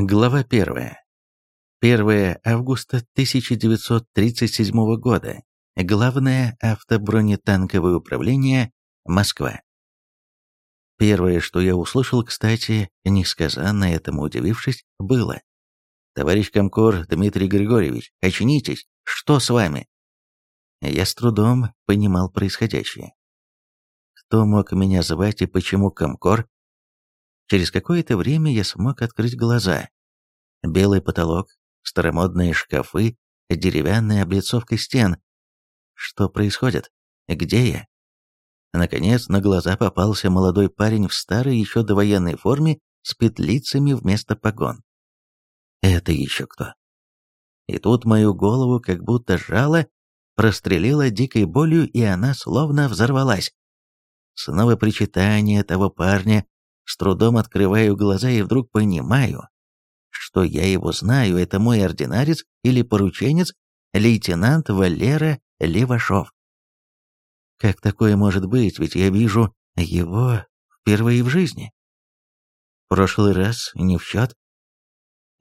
Глава 1. 1 августа 1937 года. Главное автобронетанковое управление, Москва. Первое, что я услышал, кстати, несказанно этому удивившись, было. «Товарищ Комкор Дмитрий Григорьевич, очнитесь! Что с вами?» Я с трудом понимал происходящее. Кто мог меня звать и почему Комкор? Через какое-то время я смог открыть глаза. Белый потолок, старомодные шкафы, деревянная облицовка стен. Что происходит? Где я? Наконец, на глаза попался молодой парень в старой еще довоенной форме с петлицами вместо погон. Это еще кто? И тут мою голову как будто жало, прострелила дикой болью, и она словно взорвалась. Снова причитание того парня, с трудом открываю глаза и вдруг понимаю, что я его знаю, это мой ординарец или порученец, лейтенант Валера Левашов. Как такое может быть, ведь я вижу его впервые в жизни. Прошлый раз не в счет.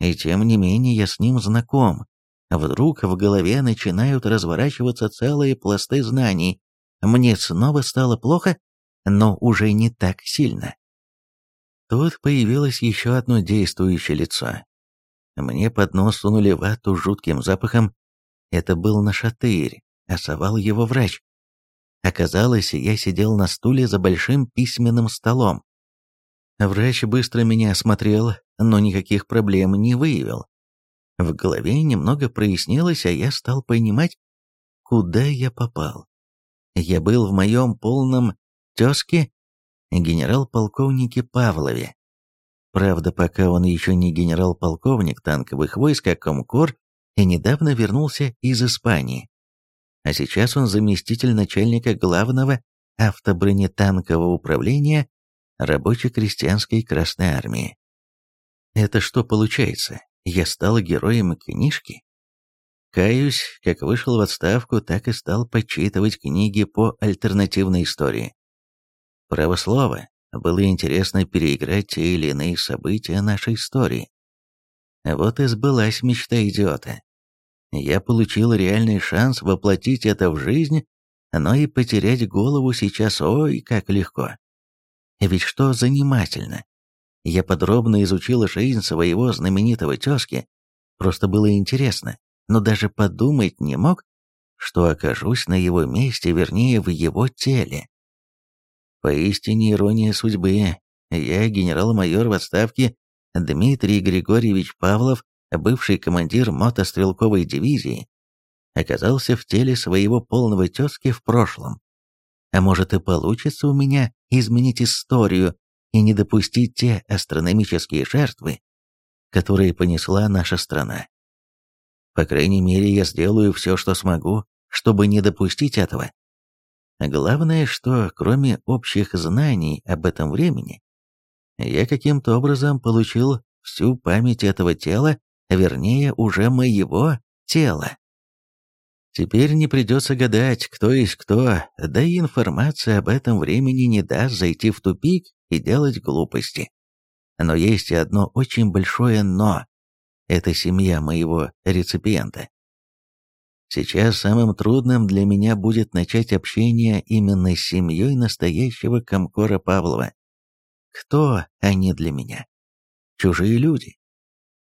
И тем не менее я с ним знаком. Вдруг в голове начинают разворачиваться целые пласты знаний. Мне снова стало плохо, но уже не так сильно. Тут появилось еще одно действующее лицо. Мне под нос сунули вату с жутким запахом. Это был нашатырь, осовал его врач. Оказалось, я сидел на стуле за большим письменным столом. Врач быстро меня осмотрел, но никаких проблем не выявил. В голове немного прояснилось, а я стал понимать, куда я попал. Я был в моем полном тезке генерал-полковнике Павлове. Правда, пока он еще не генерал-полковник танковых войск, а комкор, и недавно вернулся из Испании. А сейчас он заместитель начальника главного автобронетанкового управления рабоче-крестьянской Красной Армии. Это что получается? Я стал героем книжки? Каюсь, как вышел в отставку, так и стал почитывать книги по альтернативной истории. Право слово, было интересно переиграть те или иные события нашей истории. Вот и сбылась мечта идиота. Я получил реальный шанс воплотить это в жизнь, но и потерять голову сейчас ой, как легко. Ведь что занимательно. Я подробно изучил жизнь своего знаменитого тезки, просто было интересно, но даже подумать не мог, что окажусь на его месте, вернее, в его теле. Поистине ирония судьбы. Я, генерал-майор в отставке Дмитрий Григорьевич Павлов, бывший командир мотострелковой дивизии, оказался в теле своего полного тезки в прошлом. А может и получится у меня изменить историю и не допустить те астрономические жертвы, которые понесла наша страна. По крайней мере, я сделаю все, что смогу, чтобы не допустить этого. Главное, что кроме общих знаний об этом времени, я каким-то образом получил всю память этого тела, вернее, уже моего тела. Теперь не придется гадать, кто есть кто, да и информация об этом времени не даст зайти в тупик и делать глупости. Но есть и одно очень большое «но». Это семья моего реципиента. Сейчас самым трудным для меня будет начать общение именно с семьей настоящего комкора Павлова. Кто они для меня? Чужие люди.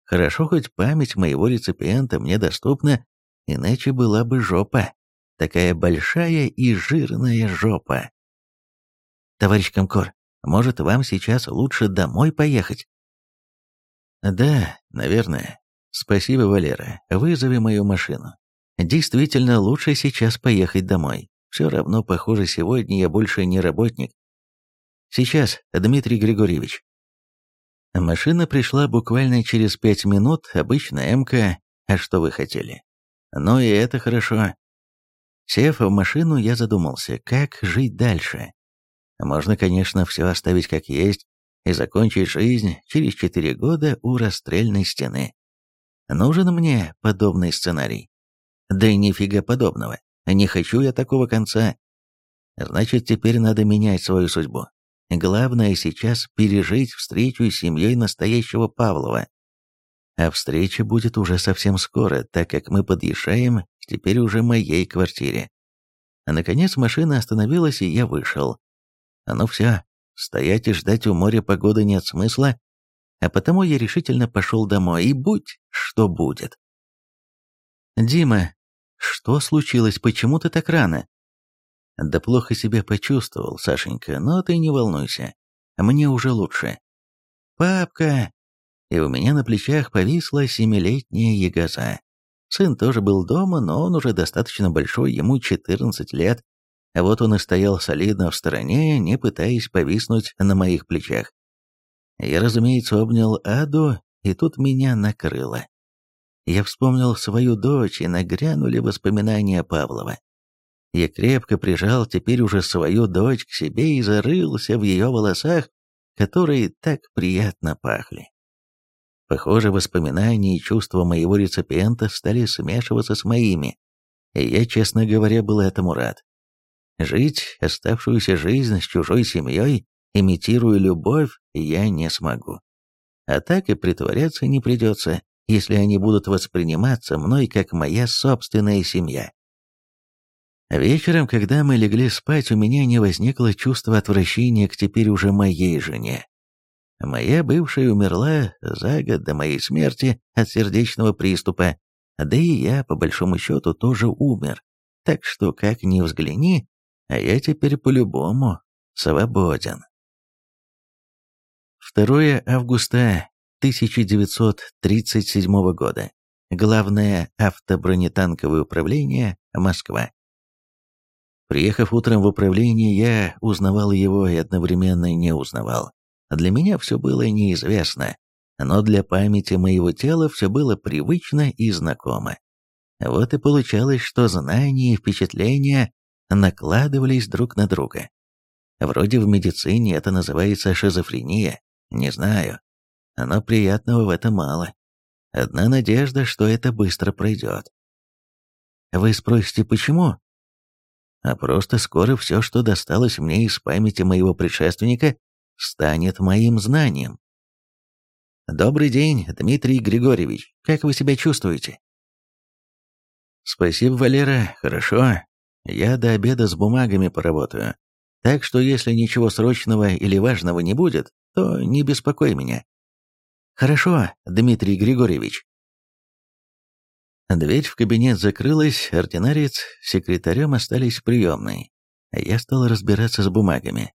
Хорошо, хоть память моего реципиента мне доступна, иначе была бы жопа. Такая большая и жирная жопа. Товарищ Комкор, может, вам сейчас лучше домой поехать? Да, наверное. Спасибо, Валера. Вызови мою машину. Действительно, лучше сейчас поехать домой. Все равно, похоже, сегодня я больше не работник. Сейчас, Дмитрий Григорьевич. Машина пришла буквально через пять минут, обычная МК, а что вы хотели? Ну и это хорошо. Сев в машину, я задумался, как жить дальше. Можно, конечно, все оставить как есть и закончить жизнь через четыре года у расстрельной стены. Нужен мне подобный сценарий. Да и нифига подобного. Не хочу я такого конца. Значит, теперь надо менять свою судьбу. Главное сейчас пережить встречу с семьей настоящего Павлова. А встреча будет уже совсем скоро, так как мы подъезжаем к теперь уже моей квартире. А наконец машина остановилась, и я вышел. А ну все, стоять и ждать у моря погоды нет смысла, а потому я решительно пошел домой, и будь что будет. «Дима, что случилось? Почему ты так рано?» «Да плохо себя почувствовал, Сашенька, но ты не волнуйся. Мне уже лучше». «Папка!» И у меня на плечах повисла семилетняя ягоза. Сын тоже был дома, но он уже достаточно большой, ему 14 лет. А вот он и стоял солидно в стороне, не пытаясь повиснуть на моих плечах. Я, разумеется, обнял Аду, и тут меня накрыло. Я вспомнил свою дочь, и нагрянули воспоминания Павлова. Я крепко прижал теперь уже свою дочь к себе и зарылся в ее волосах, которые так приятно пахли. Похоже, воспоминания и чувства моего реципиента стали смешиваться с моими, и я, честно говоря, был этому рад. Жить оставшуюся жизнь с чужой семьей, имитируя любовь, я не смогу. А так и притворяться не придется, если они будут восприниматься мной как моя собственная семья. Вечером, когда мы легли спать, у меня не возникло чувства отвращения к теперь уже моей жене. Моя бывшая умерла за год до моей смерти от сердечного приступа, да и я, по большому счету, тоже умер. Так что, как ни взгляни, а я теперь по-любому свободен. 2 августа 1937 года. Главное автобронетанковое управление, Москва. Приехав утром в управление, я узнавал его и одновременно не узнавал. Для меня все было неизвестно, но для памяти моего тела все было привычно и знакомо. Вот и получалось, что знания и впечатления накладывались друг на друга. Вроде в медицине это называется шизофрения, не знаю. Но приятного в этом мало. Одна надежда, что это быстро пройдет. Вы спросите, почему? А просто скоро все, что досталось мне из памяти моего предшественника, станет моим знанием. Добрый день, Дмитрий Григорьевич. Как вы себя чувствуете? Спасибо, Валера, хорошо. Я до обеда с бумагами поработаю. Так что если ничего срочного или важного не будет, то не беспокой меня. Хорошо, Дмитрий Григорьевич. Дверь в кабинет закрылась, ординарец с секретарем остались в приемной. Я стал разбираться с бумагами.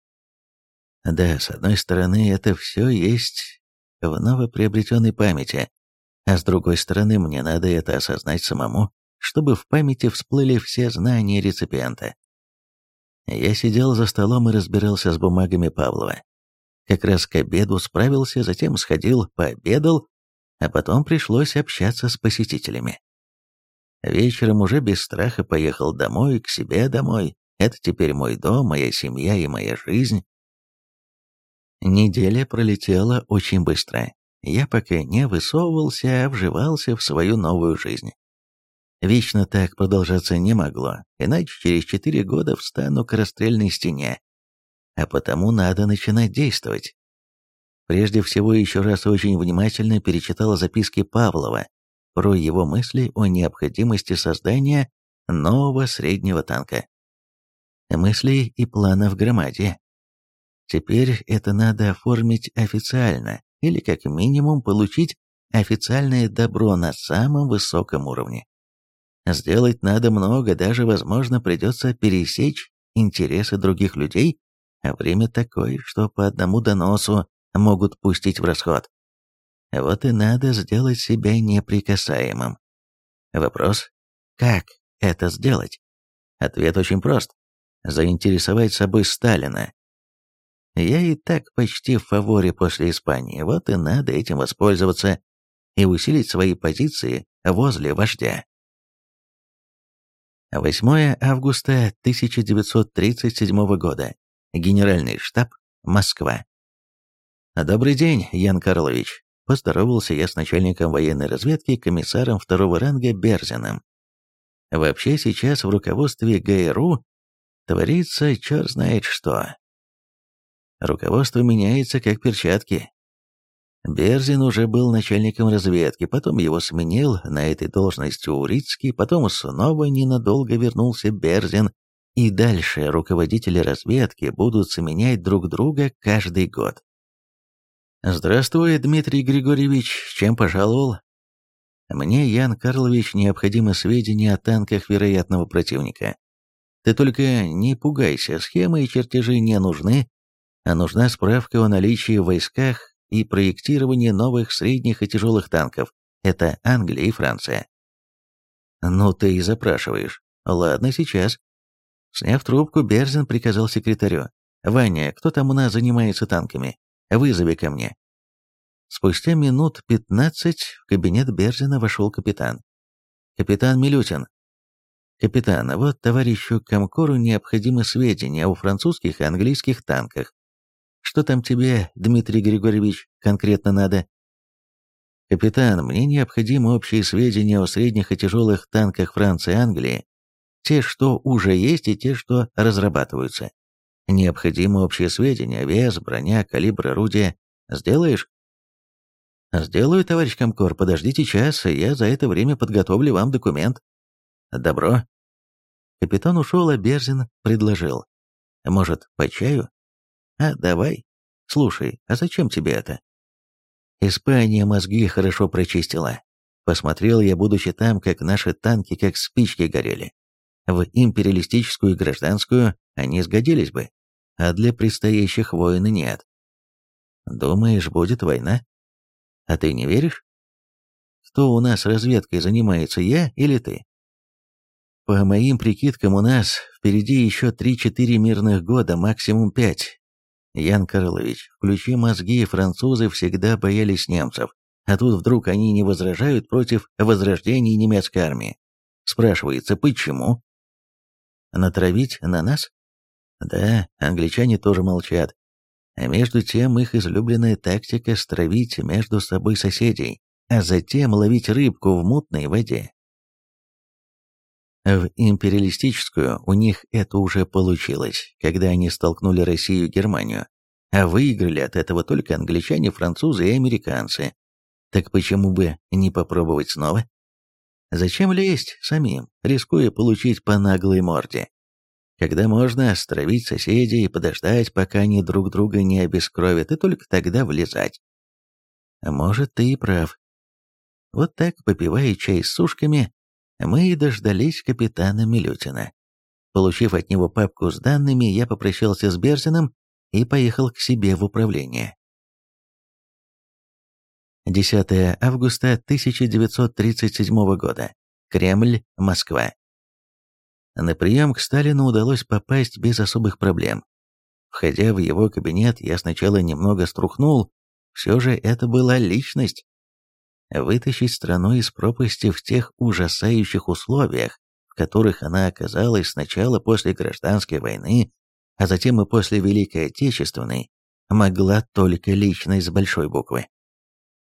Да, с одной стороны, это все есть в новоприобретенной памяти, а с другой стороны, мне надо это осознать самому, чтобы в памяти всплыли все знания реципиента. Я сидел за столом и разбирался с бумагами Павлова. Как раз к обеду справился, затем сходил, пообедал, а потом пришлось общаться с посетителями. Вечером уже без страха поехал домой, к себе домой. Это теперь мой дом, моя семья и моя жизнь. Неделя пролетела очень быстро. Я пока не высовывался, а вживался в свою новую жизнь. Вечно так продолжаться не могло, иначе через четыре года встану к расстрельной стене. А потому надо начинать действовать. Прежде всего, еще раз очень внимательно перечитал записки Павлова про его мысли о необходимости создания нового среднего танка. Мысли и планы в громаде. Теперь это надо оформить официально, или как минимум получить официальное добро на самом высоком уровне. Сделать надо много, даже, возможно, придется пересечь интересы других людей, а время такое, что по одному доносу могут пустить в расход. Вот и надо сделать себя неприкасаемым. Вопрос, как это сделать? Ответ очень прост. Заинтересовать собой Сталина, я и так почти в фаворе после Испании, вот и надо этим воспользоваться и усилить свои позиции возле вождя. 8 августа 1937 года. Генеральный штаб, Москва. «Добрый день, Ян Карлович», – поздоровался я с начальником военной разведки, комиссаром второго ранга Берзиным. «Вообще сейчас в руководстве ГРУ творится черт знает что. Руководство меняется как перчатки. Берзин уже был начальником разведки, потом его сменил на этой должности Урицкий, потом снова ненадолго вернулся Берзин, и дальше руководители разведки будут сменять друг друга каждый год. «Здравствуй, Дмитрий Григорьевич, чем пожаловал?» «Мне, Ян Карлович, необходимы сведения о танках вероятного противника. Ты только не пугайся, схемы и чертежи не нужны, а нужна справка о наличии в войсках и проектирование новых средних и тяжелых танков. Это Англия и Франция. Ну ты и запрашиваешь. Ладно, сейчас. Сняв трубку, Берзин приказал секретарю. «Ваня, кто там у нас занимается танками? Вызови ко мне». Спустя минут пятнадцать в кабинет Берзина вошел капитан. «Капитан Милютин». «Капитан, вот товарищу Комкору необходимы сведения о французских и английских танках. Что там тебе, Дмитрий Григорьевич, конкретно надо? Капитан, мне необходимы общие сведения о средних и тяжелых танках Франции и Англии, те, что уже есть, и те, что разрабатываются. Необходимы общие сведения, вес, броня, калибр орудия. Сделаешь? Сделаю, товарищ Комкор, подождите час, и я за это время подготовлю вам документ. Добро. Капитан ушел, а Берзин предложил. Может, по чаю? А, давай. Слушай, а зачем тебе это? Испания мозги хорошо прочистила. Посмотрел я, будучи там, как наши танки как спички горели. В империалистическую и гражданскую они сгодились бы, а для предстоящих войн нет. Думаешь, будет война? А ты не веришь? Кто у нас разведкой занимается, я или ты? По моим прикидкам, у нас впереди еще 3-4 мирных года, максимум 5. Ян Карлович, включи мозги, французы всегда боялись немцев, а тут вдруг они не возражают против возрождения немецкой армии. Спрашивается, почему? Натравить на нас? Да, англичане тоже молчат. А между тем их излюбленная тактика – стравить между собой соседей, а затем ловить рыбку в мутной воде. В империалистическую у них это уже получилось, когда они столкнули Россию и Германию, а выиграли от этого только англичане, французы и американцы. Так почему бы не попробовать снова? Зачем лезть самим, рискуя получить по наглой морде? Когда можно стравить соседей и подождать, пока они друг друга не обескровят, и только тогда влезать. Может, ты и прав. Вот так, попивая чай с сушками, мы и дождались капитана Милютина. Получив от него папку с данными, я попрощался с Берзиным и поехал к себе в управление. 10 августа 1937 года. Кремль, Москва. На прием к Сталину удалось попасть без особых проблем. Входя в его кабинет, я сначала немного струхнул, все же это была личность, вытащить страну из пропасти в тех ужасающих условиях, в которых она оказалась сначала после гражданской войны, а затем и после Великой Отечественной, могла только личность с большой буквы.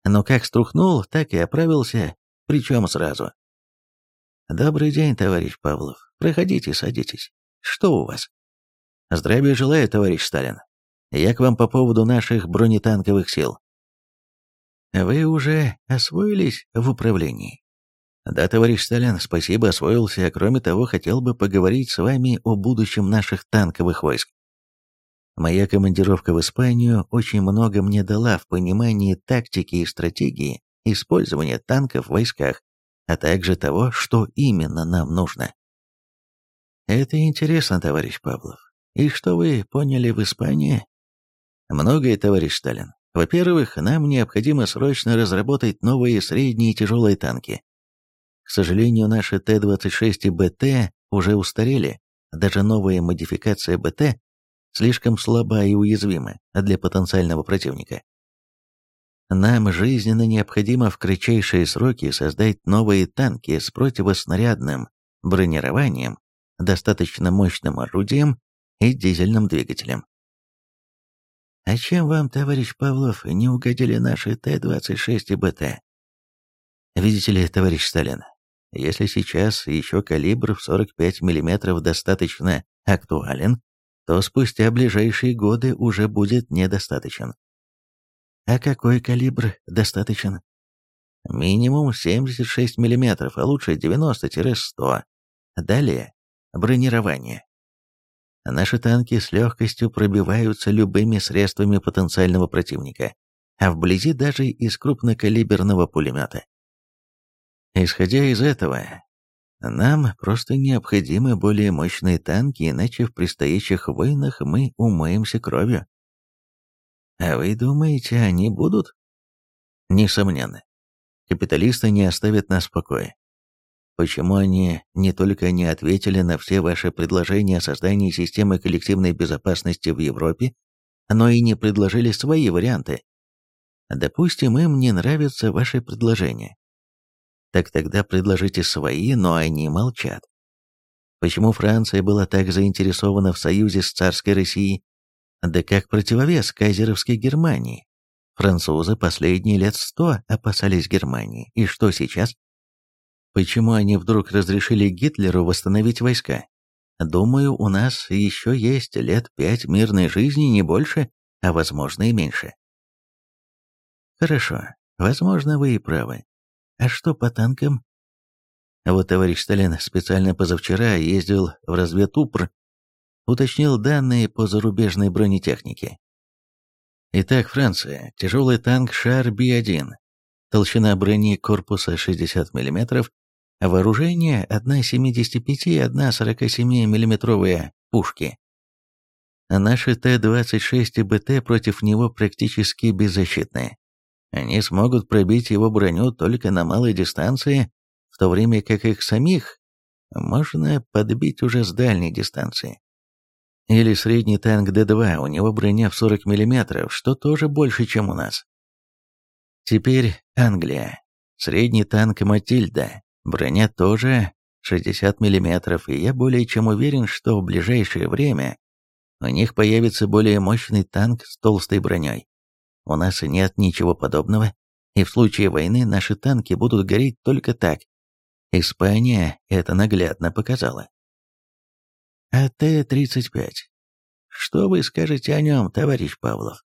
Но как струхнул, так и оправился, причем сразу. «Добрый день, товарищ Павлов. Проходите, садитесь. Что у вас?» «Здравия желаю, товарищ Сталин. Я к вам по поводу наших бронетанковых сил. Вы уже освоились в управлении? Да, товарищ Сталин, спасибо, освоился, кроме того, хотел бы поговорить с вами о будущем наших танковых войск. Моя командировка в Испанию очень много мне дала в понимании тактики и стратегии использования танков в войсках, а также того, что именно нам нужно. Это интересно, товарищ Павлов. И что вы поняли в Испании? Многое, товарищ Сталин. Во-первых, нам необходимо срочно разработать новые средние и тяжелые танки. К сожалению, наши Т-26 и БТ уже устарели, даже новая модификация БТ слишком слаба и уязвима для потенциального противника. Нам жизненно необходимо в кратчайшие сроки создать новые танки с противоснарядным бронированием, достаточно мощным орудием и дизельным двигателем. А чем вам, товарищ Павлов, не угодили наши Т-26 и БТ? Видите ли, товарищ Сталин, если сейчас еще калибр в 45 мм достаточно актуален, то спустя ближайшие годы уже будет недостаточен. А какой калибр достаточен? Минимум 76 мм, а лучше 90-100. Далее бронирование. Наши танки с легкостью пробиваются любыми средствами потенциального противника, а вблизи даже из крупнокалиберного пулемета. Исходя из этого, нам просто необходимы более мощные танки, иначе в предстоящих войнах мы умоемся кровью. А вы думаете, они будут? Несомненно. Капиталисты не оставят нас в покое. Почему они не только не ответили на все ваши предложения о создании системы коллективной безопасности в Европе, но и не предложили свои варианты? Допустим, им не нравятся ваши предложения. Так тогда предложите свои, но они молчат. Почему Франция была так заинтересована в союзе с царской Россией? Да как противовес кайзеровской Германии. Французы последние лет сто опасались Германии. И что сейчас? Почему они вдруг разрешили Гитлеру восстановить войска? Думаю, у нас еще есть лет пять мирной жизни, не больше, а возможно и меньше. Хорошо, возможно, вы и правы. А что по танкам? Вот товарищ Сталин специально позавчера ездил в разведупр, уточнил данные по зарубежной бронетехнике. Итак, Франция. Тяжелый танк Шар Би-1. Толщина брони корпуса 60 мм, Вооружение – одна 75 и одна 47 миллиметровые пушки. Наши Т-26 и БТ против него практически беззащитны. Они смогут пробить его броню только на малой дистанции, в то время как их самих можно подбить уже с дальней дистанции. Или средний танк Д-2, у него броня в 40 мм, что тоже больше, чем у нас. Теперь Англия. Средний танк Матильда, Броня тоже 60 мм, и я более чем уверен, что в ближайшее время у них появится более мощный танк с толстой броней. У нас нет ничего подобного, и в случае войны наши танки будут гореть только так. Испания это наглядно показала. А Т-35? Что вы скажете о нем, товарищ Павлов?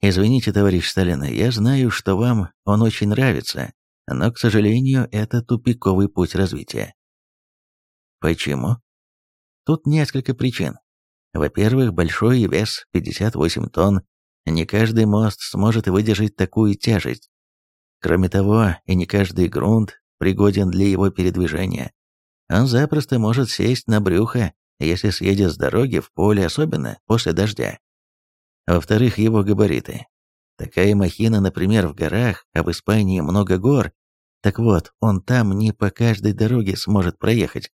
Извините, товарищ Сталин, я знаю, что вам он очень нравится, но, к сожалению, это тупиковый путь развития. Почему? Тут несколько причин. Во-первых, большой вес 58 тонн. Не каждый мост сможет выдержать такую тяжесть. Кроме того, и не каждый грунт пригоден для его передвижения. Он запросто может сесть на брюхо, если съедет с дороги в поле, особенно после дождя. Во-вторых, его габариты. Такая махина, например, в горах, а в Испании много гор. Так вот, он там не по каждой дороге сможет проехать,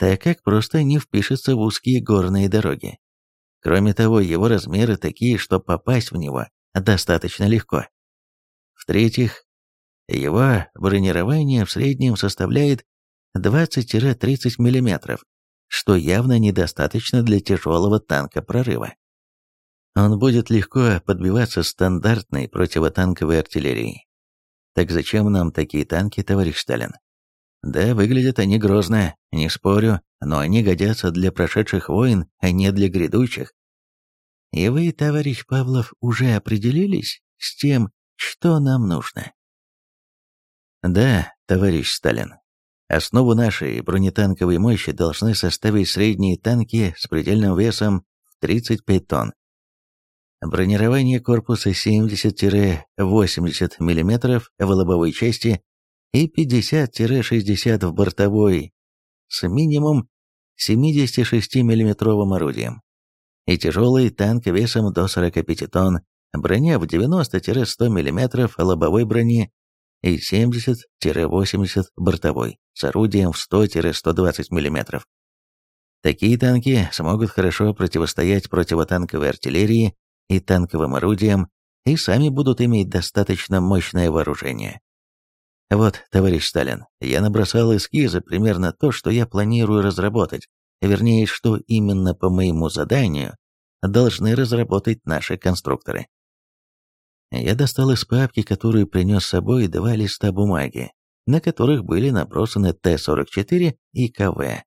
так как просто не впишется в узкие горные дороги. Кроме того, его размеры такие, что попасть в него достаточно легко. В-третьих, его бронирование в среднем составляет 20-30 мм, что явно недостаточно для тяжелого танка прорыва. Он будет легко подбиваться стандартной противотанковой артиллерией. Так зачем нам такие танки, товарищ Сталин? Да, выглядят они грозно, не спорю, но они годятся для прошедших войн, а не для грядущих. И вы, товарищ Павлов, уже определились с тем, что нам нужно? Да, товарищ Сталин. Основу нашей бронетанковой мощи должны составить средние танки с предельным весом в 35 тонн. Бронирование корпуса 70-80 мм в лобовой части и 50-60 в бортовой с минимум 76 миллиметровым орудием. И тяжелый танк весом до 45 тонн, броня в 90-100 мм лобовой брони и 70-80 бортовой с орудием в 100-120 мм. Такие танки смогут хорошо противостоять противотанковой артиллерии и танковым орудиям, и сами будут иметь достаточно мощное вооружение. Вот, товарищ Сталин, я набросал эскизы примерно то, что я планирую разработать, вернее, что именно по моему заданию должны разработать наши конструкторы. Я достал из папки, которую принес с собой, два листа бумаги, на которых были набросаны Т-44 и КВ.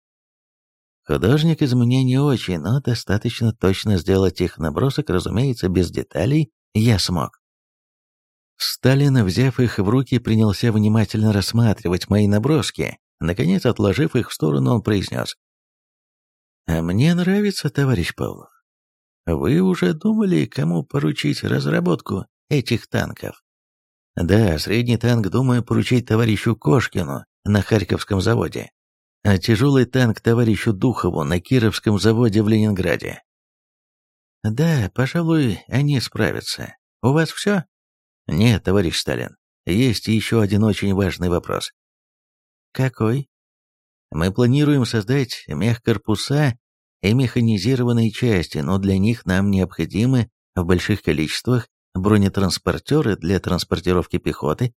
Художник из меня не очень, но достаточно точно сделать их набросок, разумеется, без деталей я смог. Сталин, взяв их в руки, принялся внимательно рассматривать мои наброски. Наконец, отложив их в сторону, он произнес. «А мне нравится, товарищ Павлов. Вы уже думали, кому поручить разработку этих танков?» «Да, средний танк думаю поручить товарищу Кошкину на Харьковском заводе, а тяжелый танк товарищу Духову на Кировском заводе в Ленинграде». «Да, пожалуй, они справятся. У вас все?» «Нет, товарищ Сталин, есть еще один очень важный вопрос». «Какой?» «Мы планируем создать мехкорпуса и механизированные части, но для них нам необходимы в больших количествах бронетранспортеры для транспортировки пехоты.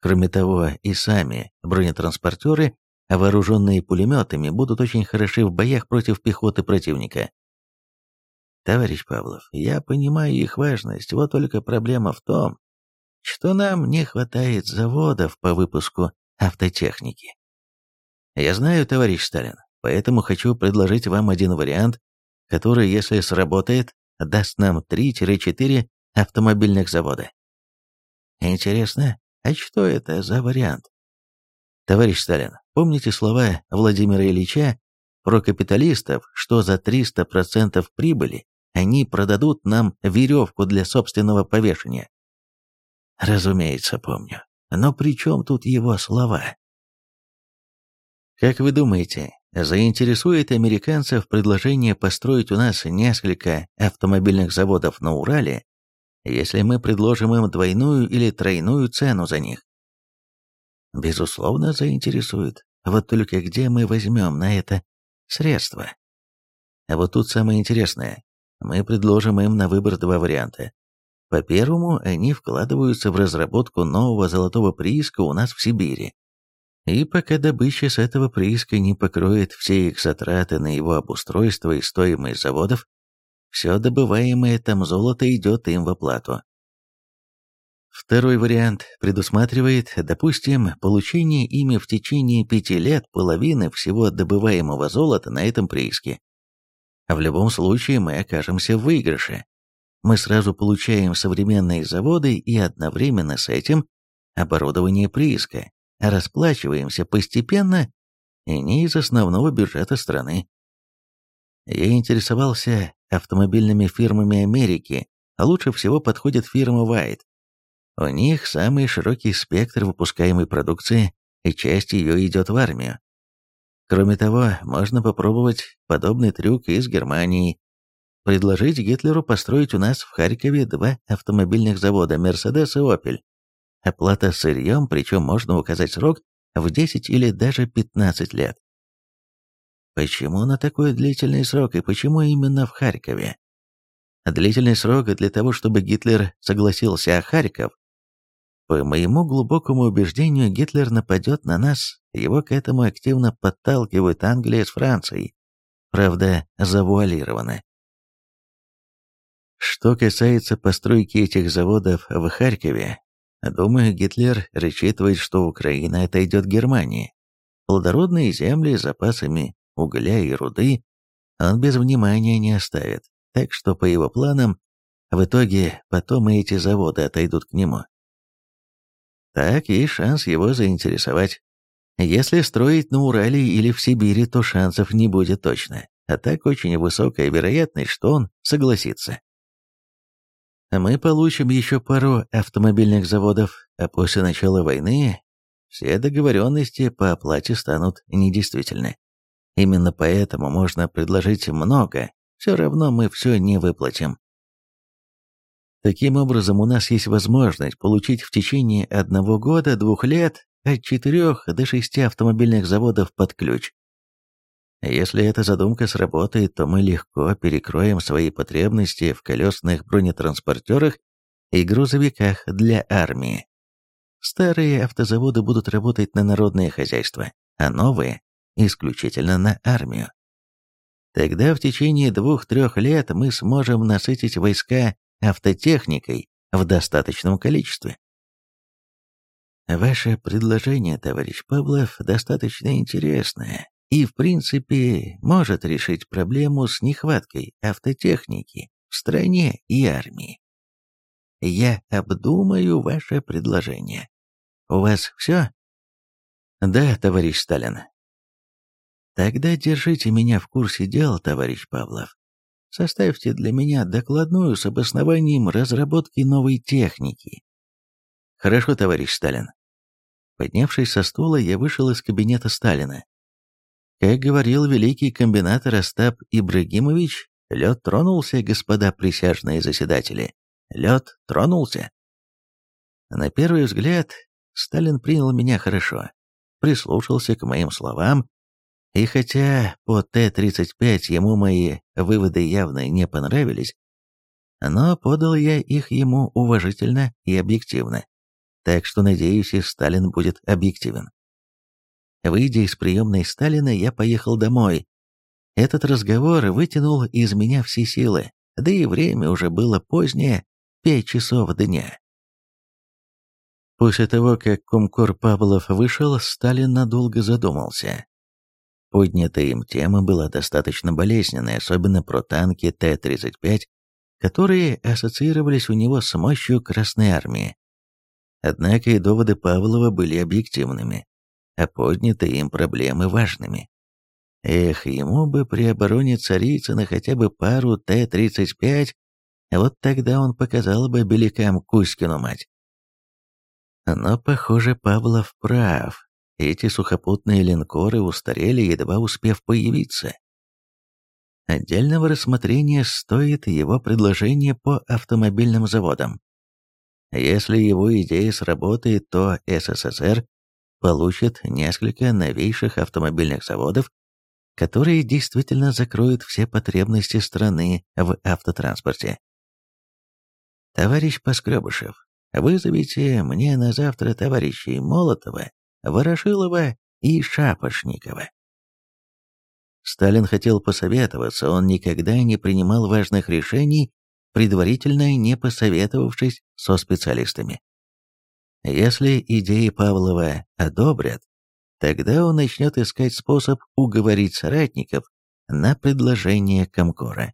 Кроме того, и сами бронетранспортеры, вооруженные пулеметами, будут очень хороши в боях против пехоты противника. Товарищ Павлов, я понимаю их важность, вот только проблема в том, что нам не хватает заводов по выпуску автотехники. Я знаю, товарищ Сталин, поэтому хочу предложить вам один вариант, который, если сработает, даст нам 3-4 автомобильных завода. Интересно, а что это за вариант? Товарищ Сталин, помните слова Владимира Ильича про капиталистов, что за 300% прибыли они продадут нам веревку для собственного повешения? Разумеется, помню. Но при чем тут его слова? Как вы думаете, заинтересует американцев предложение построить у нас несколько автомобильных заводов на Урале, если мы предложим им двойную или тройную цену за них? Безусловно, заинтересует. Вот только где мы возьмем на это средства? А вот тут самое интересное. Мы предложим им на выбор два варианта. По первому, они вкладываются в разработку нового золотого прииска у нас в Сибири. И пока добыча с этого прииска не покроет все их затраты на его обустройство и стоимость заводов, все добываемое там золото идет им в оплату. Второй вариант предусматривает, допустим, получение ими в течение пяти лет половины всего добываемого золота на этом прииске. В любом случае мы окажемся в выигрыше мы сразу получаем современные заводы и одновременно с этим оборудование прииска, расплачиваемся постепенно и не из основного бюджета страны. Я интересовался автомобильными фирмами Америки, а лучше всего подходит фирма White. У них самый широкий спектр выпускаемой продукции, и часть ее идет в армию. Кроме того, можно попробовать подобный трюк и с Германией, предложить Гитлеру построить у нас в Харькове два автомобильных завода «Мерседес» и «Опель». Оплата сырьем, причем можно указать срок в 10 или даже 15 лет. Почему на такой длительный срок и почему именно в Харькове? Длительный срок для того, чтобы Гитлер согласился, а Харьков? По моему глубокому убеждению, Гитлер нападет на нас, его к этому активно подталкивают Англия с Францией. Правда, завуалированно. Что касается постройки этих заводов в Харькове, думаю, Гитлер рассчитывает, что Украина отойдет Германии. Плодородные земли с запасами угля и руды он без внимания не оставит, так что по его планам в итоге потом и эти заводы отойдут к нему. Так есть шанс его заинтересовать. Если строить на Урале или в Сибири, то шансов не будет точно, а так очень высокая вероятность, что он согласится мы получим еще пару автомобильных заводов, а после начала войны все договоренности по оплате станут недействительны. Именно поэтому можно предложить много, все равно мы все не выплатим. Таким образом, у нас есть возможность получить в течение одного года-двух лет от четырех до шести автомобильных заводов под ключ. Если эта задумка сработает, то мы легко перекроем свои потребности в колесных бронетранспортерах и грузовиках для армии. Старые автозаводы будут работать на народное хозяйство, а новые – исключительно на армию. Тогда в течение двух-трех лет мы сможем насытить войска автотехникой в достаточном количестве. Ваше предложение, товарищ Павлов, достаточно интересное и, в принципе, может решить проблему с нехваткой автотехники в стране и армии. я обдумаю ваше предложение. У вас все? Да, товарищ Сталин. Тогда держите меня в курсе дел, товарищ Павлов. Составьте для меня докладную с обоснованием разработки новой техники. Хорошо, товарищ Сталин. Поднявшись со стула, я вышел из кабинета Сталина. Как говорил великий комбинатор Остап Ибрагимович, лед тронулся, господа присяжные заседатели. Лед тронулся. На первый взгляд, Сталин принял меня хорошо, прислушался к моим словам, и хотя по Т-35 ему мои выводы явно не понравились, но подал я их ему уважительно и объективно. Так что, надеюсь, и Сталин будет объективен. Выйдя из приемной Сталина, я поехал домой. Этот разговор вытянул из меня все силы, да и время уже было позднее, пять часов дня. После того, как Комкор Павлов вышел, Сталин надолго задумался. Поднятая им тема была достаточно болезненной, особенно про танки Т-35, которые ассоциировались у него с мощью Красной Армии. Однако и доводы Павлова были объективными, а поднятые им проблемы важными. Эх, ему бы при обороне Царицына хотя бы пару Т-35, вот тогда он показал бы белякам Кузькину мать. Но, похоже, Павлов прав. Эти сухопутные линкоры устарели, едва успев появиться. Отдельного рассмотрения стоит его предложение по автомобильным заводам. Если его идея сработает, то СССР получит несколько новейших автомобильных заводов, которые действительно закроют все потребности страны в автотранспорте. Товарищ Поскребышев, вызовите мне на завтра товарищей Молотова, Ворошилова и Шапошникова. Сталин хотел посоветоваться, он никогда не принимал важных решений предварительно не посоветовавшись со специалистами. Если идеи Павлова одобрят, тогда он начнет искать способ уговорить соратников на предложение Комкора.